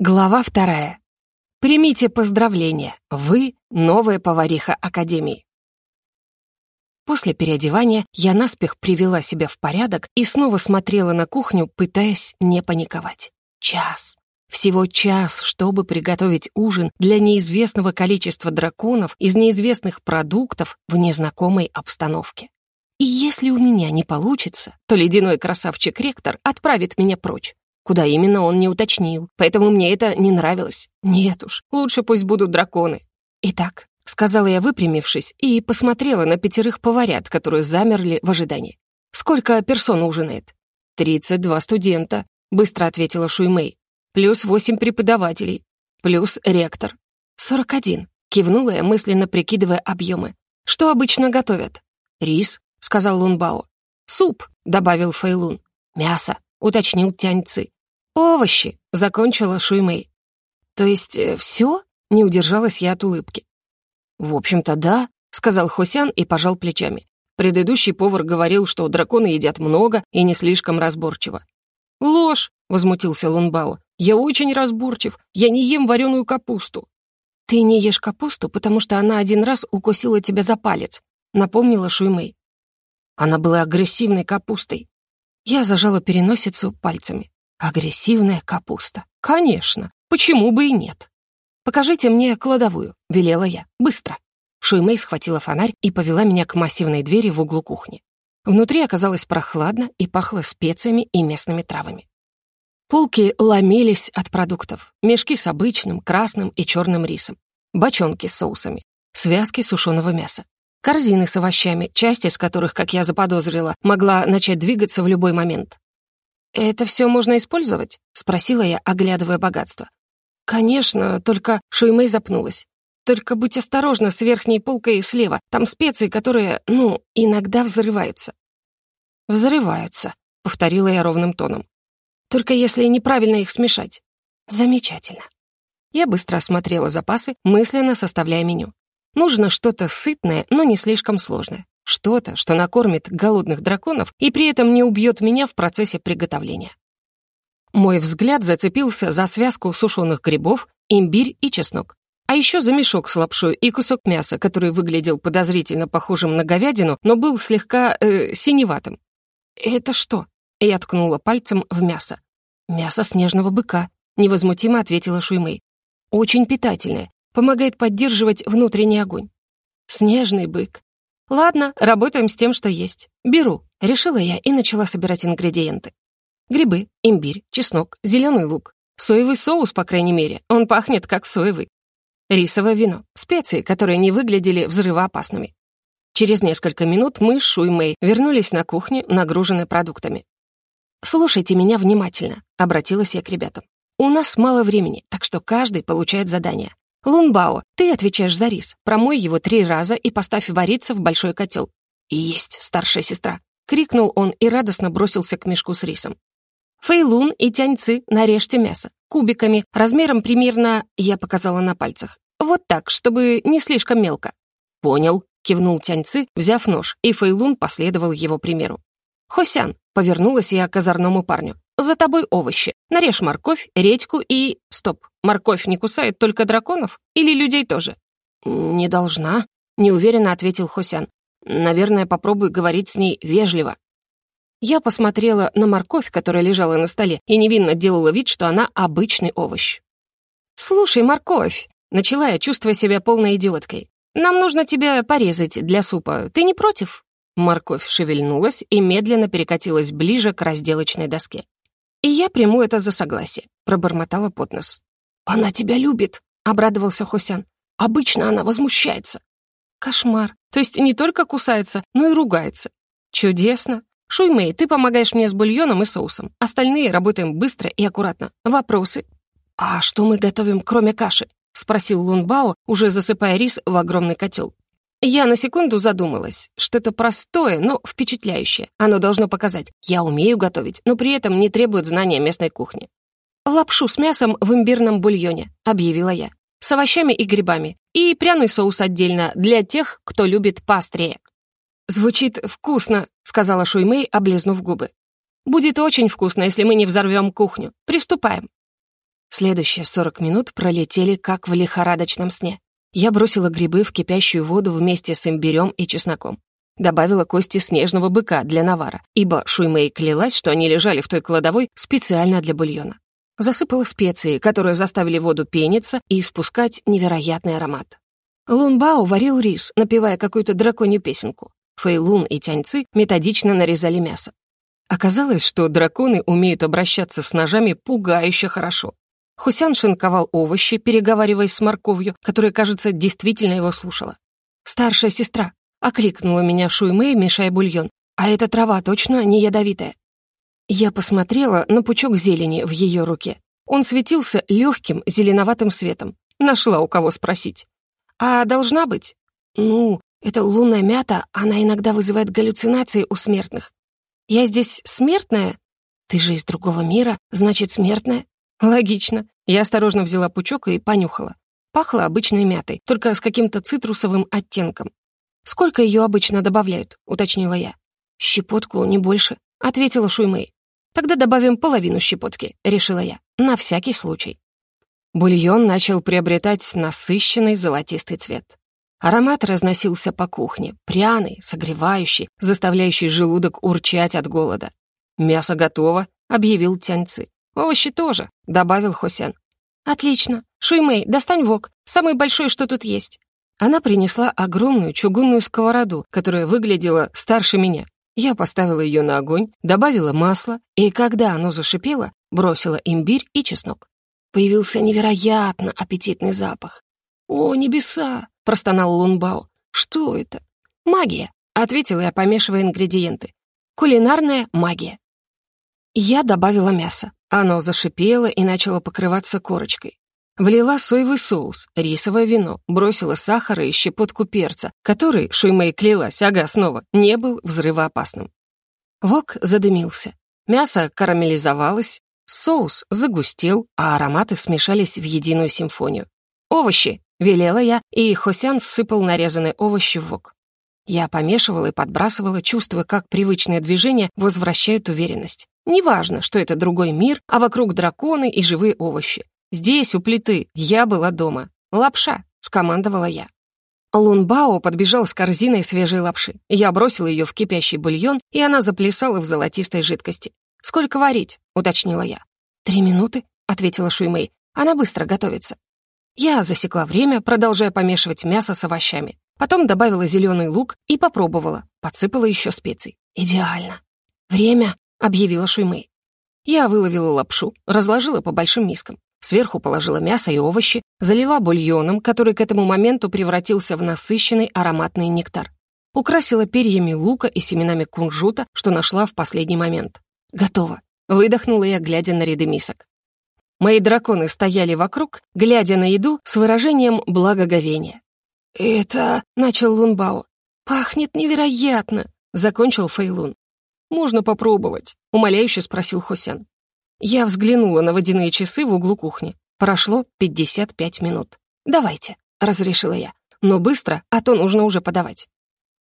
Глава вторая. Примите поздравления. Вы — новая повариха Академии. После переодевания я наспех привела себя в порядок и снова смотрела на кухню, пытаясь не паниковать. Час. Всего час, чтобы приготовить ужин для неизвестного количества драконов из неизвестных продуктов в незнакомой обстановке. И если у меня не получится, то ледяной красавчик-ректор отправит меня прочь. Куда именно он не уточнил, поэтому мне это не нравилось. Нет уж, лучше пусть будут драконы. Итак, сказала я, выпрямившись, и посмотрела на пятерых поварят, которые замерли в ожидании. «Сколько персон ужинает?» «Тридцать два студента», — быстро ответила Шуймэй. «Плюс восемь преподавателей. Плюс ректор». «Сорок один», — кивнула я, мысленно прикидывая объемы. «Что обычно готовят?» «Рис», — сказал Лунбао. «Суп», — добавил Фэйлун. «Мясо», — уточнил Тяньцы. «Овощи!» — закончила Шуймэй. «То есть э, все?» — не удержалась я от улыбки. «В общем-то, да», — сказал Хосян и пожал плечами. Предыдущий повар говорил, что драконы едят много и не слишком разборчиво. «Ложь!» — возмутился Лунбао. «Я очень разборчив. Я не ем вареную капусту». «Ты не ешь капусту, потому что она один раз укусила тебя за палец», — напомнила Шуймэй. Она была агрессивной капустой. Я зажала переносицу пальцами. Агрессивная капуста. Конечно, почему бы и нет? «Покажите мне кладовую», — велела я. «Быстро». Шуймей схватила фонарь и повела меня к массивной двери в углу кухни. Внутри оказалось прохладно и пахло специями и местными травами. Полки ломились от продуктов. Мешки с обычным, красным и черным рисом. Бочонки с соусами. Связки сушеного мяса. Корзины с овощами, часть из которых, как я заподозрила, могла начать двигаться в любой момент. «Это все можно использовать?» — спросила я, оглядывая богатство. «Конечно, только...» — Шуймэй запнулась. «Только будь осторожна с верхней полкой слева. Там специи, которые, ну, иногда взрываются». «Взрываются», — повторила я ровным тоном. «Только если неправильно их смешать». «Замечательно». Я быстро осмотрела запасы, мысленно составляя меню. Нужно что-то сытное, но не слишком сложное. Что-то, что накормит голодных драконов и при этом не убьет меня в процессе приготовления. Мой взгляд зацепился за связку сушеных грибов, имбирь и чеснок. А еще за мешок с лапшой и кусок мяса, который выглядел подозрительно похожим на говядину, но был слегка э, синеватым. «Это что?» — я ткнула пальцем в мясо. «Мясо снежного быка», — невозмутимо ответила Шуймэй. «Очень питательное, помогает поддерживать внутренний огонь». «Снежный бык. Ладно, работаем с тем, что есть. Беру, решила я и начала собирать ингредиенты. Грибы, имбирь, чеснок, зеленый лук. Соевый соус, по крайней мере, он пахнет как соевый. Рисовое вино, специи, которые не выглядели взрывоопасными. Через несколько минут мы с Шуймэй вернулись на кухню, нагруженные продуктами. «Слушайте меня внимательно», — обратилась я к ребятам. «У нас мало времени, так что каждый получает задание. «Лунбао, ты отвечаешь за рис. Промой его три раза и поставь вариться в большой котел». «Есть, старшая сестра!» — крикнул он и радостно бросился к мешку с рисом. «Фэйлун и Тяньцы, нарежьте мясо. Кубиками, размером примерно...» — я показала на пальцах. «Вот так, чтобы не слишком мелко». «Понял», — кивнул Тяньцы, взяв нож, и Фэйлун последовал его примеру. «Хосян», — повернулась я к озорному парню. «За тобой овощи. Нарежь морковь, редьку и... Стоп, морковь не кусает только драконов? Или людей тоже?» «Не должна», — неуверенно ответил Хосян. «Наверное, попробуй говорить с ней вежливо». Я посмотрела на морковь, которая лежала на столе, и невинно делала вид, что она обычный овощ. «Слушай, морковь!» — начала я, чувствуя себя полной идиоткой. «Нам нужно тебя порезать для супа. Ты не против?» Морковь шевельнулась и медленно перекатилась ближе к разделочной доске. «И я приму это за согласие», — пробормотала под нос. «Она тебя любит», — обрадовался Хосян. «Обычно она возмущается». «Кошмар. То есть не только кусается, но и ругается. Чудесно. Шуймей, ты помогаешь мне с бульоном и соусом. Остальные работаем быстро и аккуратно. Вопросы?» «А что мы готовим, кроме каши?» — спросил Лунбао, уже засыпая рис в огромный котел. Я на секунду задумалась. Что-то простое, но впечатляющее. Оно должно показать, я умею готовить, но при этом не требует знания местной кухни. «Лапшу с мясом в имбирном бульоне», — объявила я. «С овощами и грибами. И пряный соус отдельно, для тех, кто любит пастрее». «Звучит вкусно», — сказала Шуймэй, облизнув губы. «Будет очень вкусно, если мы не взорвем кухню. Приступаем». Следующие 40 минут пролетели как в лихорадочном сне. Я бросила грибы в кипящую воду вместе с имбирем и чесноком. Добавила кости снежного быка для навара, ибо Шуймэй клялась, что они лежали в той кладовой специально для бульона. Засыпала специи, которые заставили воду пениться и испускать невероятный аромат. Лунбао варил рис, напевая какую-то драконью песенку. Фэйлун и Тяньцы методично нарезали мясо. Оказалось, что драконы умеют обращаться с ножами пугающе хорошо. Хусян шинковал овощи, переговариваясь с морковью, которая, кажется, действительно его слушала. «Старшая сестра», — окликнула меня Шуймэй, мешая бульон. «А эта трава точно не ядовитая?» Я посмотрела на пучок зелени в ее руке. Он светился легким зеленоватым светом. Нашла у кого спросить. «А должна быть?» «Ну, это лунная мята, она иногда вызывает галлюцинации у смертных. Я здесь смертная? Ты же из другого мира, значит, смертная?» Логично. Я осторожно взяла пучок и понюхала. Пахло обычной мятой, только с каким-то цитрусовым оттенком. «Сколько ее обычно добавляют?» — уточнила я. «Щепотку, не больше», — ответила Шуймэй. «Тогда добавим половину щепотки», — решила я, на всякий случай. Бульон начал приобретать насыщенный золотистый цвет. Аромат разносился по кухне, пряный, согревающий, заставляющий желудок урчать от голода. «Мясо готово», — объявил Тяньцы. «Овощи тоже», — добавил Хосян. «Отлично. Шуймэй, достань вок, самый большой, что тут есть». Она принесла огромную чугунную сковороду, которая выглядела старше меня. Я поставила ее на огонь, добавила масло, и когда оно зашипело, бросила имбирь и чеснок. Появился невероятно аппетитный запах. «О, небеса!» — простонал Лунбао. «Что это?» «Магия», — ответила я, помешивая ингредиенты. «Кулинарная магия». Я добавила мясо. Оно зашипело и начало покрываться корочкой. Влила соевый соус, рисовое вино, бросила сахара и щепотку перца, который, Шуймэй клялась, ага, снова, не был взрывоопасным. Вок задымился. Мясо карамелизовалось, соус загустел, а ароматы смешались в единую симфонию. «Овощи!» — велела я, и Хосян сыпал нарезанные овощи в вок. Я помешивала и подбрасывала, чувствуя, как привычные движения возвращают уверенность. Неважно, что это другой мир, а вокруг драконы и живые овощи. Здесь, у плиты, я была дома. «Лапша», — скомандовала я. Лунбао подбежал с корзиной свежей лапши. Я бросила ее в кипящий бульон, и она заплясала в золотистой жидкости. «Сколько варить?» — уточнила я. «Три минуты», — ответила Шуймэй. «Она быстро готовится». Я засекла время, продолжая помешивать мясо с овощами. Потом добавила зеленый лук и попробовала. Подсыпала еще специй. «Идеально». «Время», — объявила Шуймэй. Я выловила лапшу, разложила по большим мискам. Сверху положила мясо и овощи, залила бульоном, который к этому моменту превратился в насыщенный ароматный нектар. Украсила перьями лука и семенами кунжута, что нашла в последний момент. «Готово», — выдохнула я, глядя на ряды мисок. Мои драконы стояли вокруг, глядя на еду с выражением благоговения. «Это...» — начал Лунбао. «Пахнет невероятно!» — закончил Фейлун. «Можно попробовать?» — умоляюще спросил Хосян. Я взглянула на водяные часы в углу кухни. Прошло 55 минут. «Давайте», — разрешила я. «Но быстро, а то нужно уже подавать».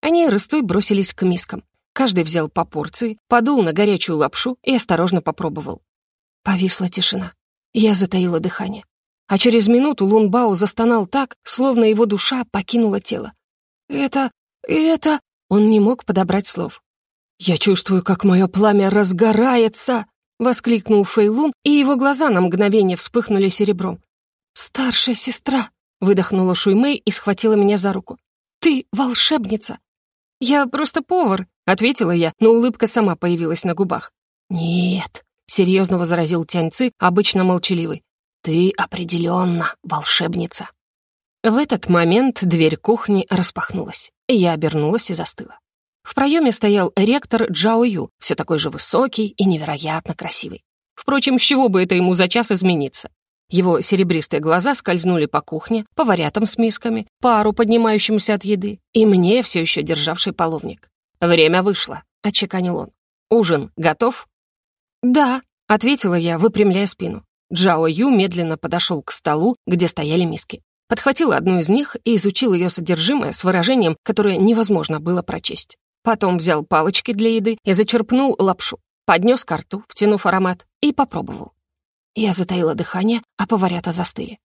Они рыстой бросились к мискам. Каждый взял по порции, подул на горячую лапшу и осторожно попробовал. Повисла тишина. Я затаила дыхание. А через минуту Лунбао застонал так, словно его душа покинула тело. «Это... это...» Он не мог подобрать слов. «Я чувствую, как мое пламя разгорается!» — воскликнул Фейлун, и его глаза на мгновение вспыхнули серебром. «Старшая сестра!» — выдохнула Шуймэй и схватила меня за руку. «Ты волшебница!» «Я просто повар», — ответила я, но улыбка сама появилась на губах. «Нет», — серьезно возразил Тяньцы, обычно молчаливый. «Ты определенно волшебница». В этот момент дверь кухни распахнулась, я обернулась и застыла. В проеме стоял ректор Джао Ю, все такой же высокий и невероятно красивый. Впрочем, с чего бы это ему за час измениться? Его серебристые глаза скользнули по кухне, поварятам с мисками, пару, поднимающемуся от еды, и мне, все еще державший половник. «Время вышло», — отчеканил он. «Ужин готов?» «Да», — ответила я, выпрямляя спину. Джао Ю медленно подошел к столу, где стояли миски. Подхватил одну из них и изучил ее содержимое с выражением, которое невозможно было прочесть. Потом взял палочки для еды и зачерпнул лапшу, поднес ко рту, втянув аромат, и попробовал. Я затаила дыхание, а поварята застыли.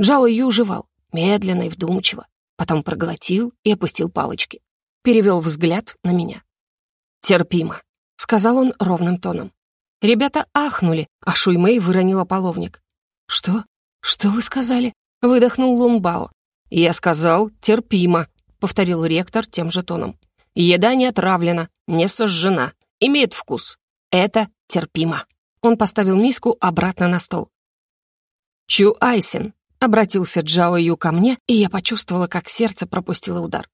Джао Ю жевал, медленно и вдумчиво, потом проглотил и опустил палочки. Перевел взгляд на меня. «Терпимо», — сказал он ровным тоном. Ребята ахнули, а Шуймэй выронила половник. «Что? Что вы сказали?» — выдохнул Лунбао. «Я сказал, терпимо», — повторил ректор тем же тоном. «Еда не отравлена, не сожжена, имеет вкус. Это терпимо». Он поставил миску обратно на стол. «Чу Айсин», — обратился Джао Ю ко мне, и я почувствовала, как сердце пропустило удар.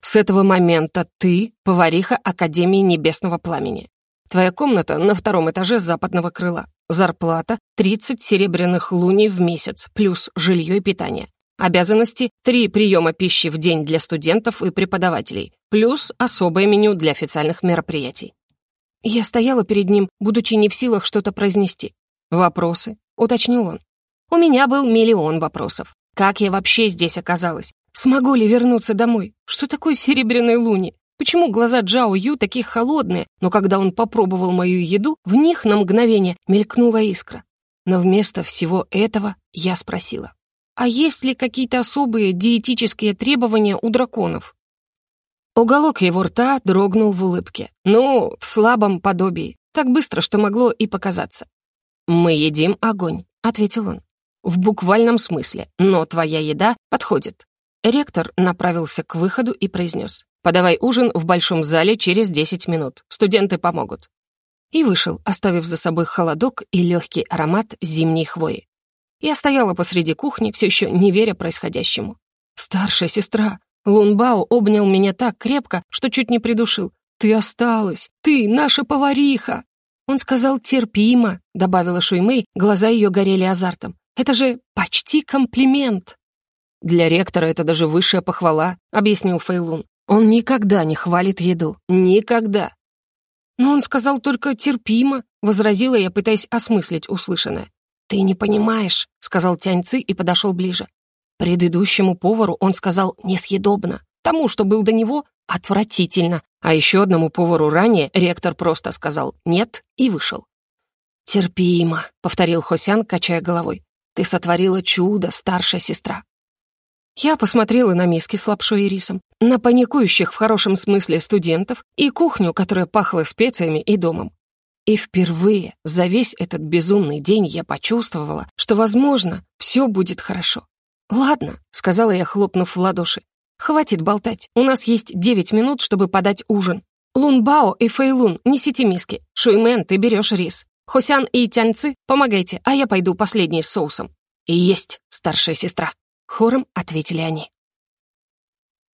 «С этого момента ты — повариха Академии Небесного Пламени. Твоя комната на втором этаже западного крыла. Зарплата — 30 серебряных луний в месяц, плюс жилье и питание. Обязанности — три приема пищи в день для студентов и преподавателей, плюс особое меню для официальных мероприятий. Я стояла перед ним, будучи не в силах что-то произнести. «Вопросы?» — уточнил он. «У меня был миллион вопросов. Как я вообще здесь оказалась? Смогу ли вернуться домой? Что такое серебряные луни? Почему глаза Джао Ю такие холодные, но когда он попробовал мою еду, в них на мгновение мелькнула искра? Но вместо всего этого я спросила. А есть ли какие-то особые диетические требования у драконов? Уголок его рта дрогнул в улыбке. Ну, в слабом подобии. Так быстро, что могло и показаться. «Мы едим огонь», — ответил он. «В буквальном смысле, но твоя еда подходит». Ректор направился к выходу и произнес. «Подавай ужин в большом зале через 10 минут. Студенты помогут». И вышел, оставив за собой холодок и легкий аромат зимней хвои. Я стояла посреди кухни, все еще не веря происходящему. «Старшая сестра!» Лунбао обнял меня так крепко, что чуть не придушил. «Ты осталась! Ты наша повариха!» Он сказал «терпимо», — добавила Шуймэй, глаза ее горели азартом. «Это же почти комплимент!» «Для ректора это даже высшая похвала», — объяснил Фейлун. «Он никогда не хвалит еду. Никогда!» «Но он сказал только терпимо», — возразила я, пытаясь осмыслить услышанное. «Ты не понимаешь», — сказал Тяньцы и подошел ближе. Предыдущему повару он сказал «несъедобно», тому, что был до него, отвратительно, а еще одному повару ранее ректор просто сказал «нет» и вышел. «Терпимо», — повторил Хосян, качая головой. «Ты сотворила чудо, старшая сестра». Я посмотрела на миски с лапшой и рисом, на паникующих в хорошем смысле студентов и кухню, которая пахла специями и домом. И впервые за весь этот безумный день я почувствовала, что, возможно, все будет хорошо. «Ладно», — сказала я, хлопнув в ладоши. «Хватит болтать. У нас есть девять минут, чтобы подать ужин. Лунбао и Фэйлун, несите миски. Шуймен, ты берешь рис. Хосян и Тяньцы, помогайте, а я пойду последний с соусом». «Есть, старшая сестра», — хором ответили они.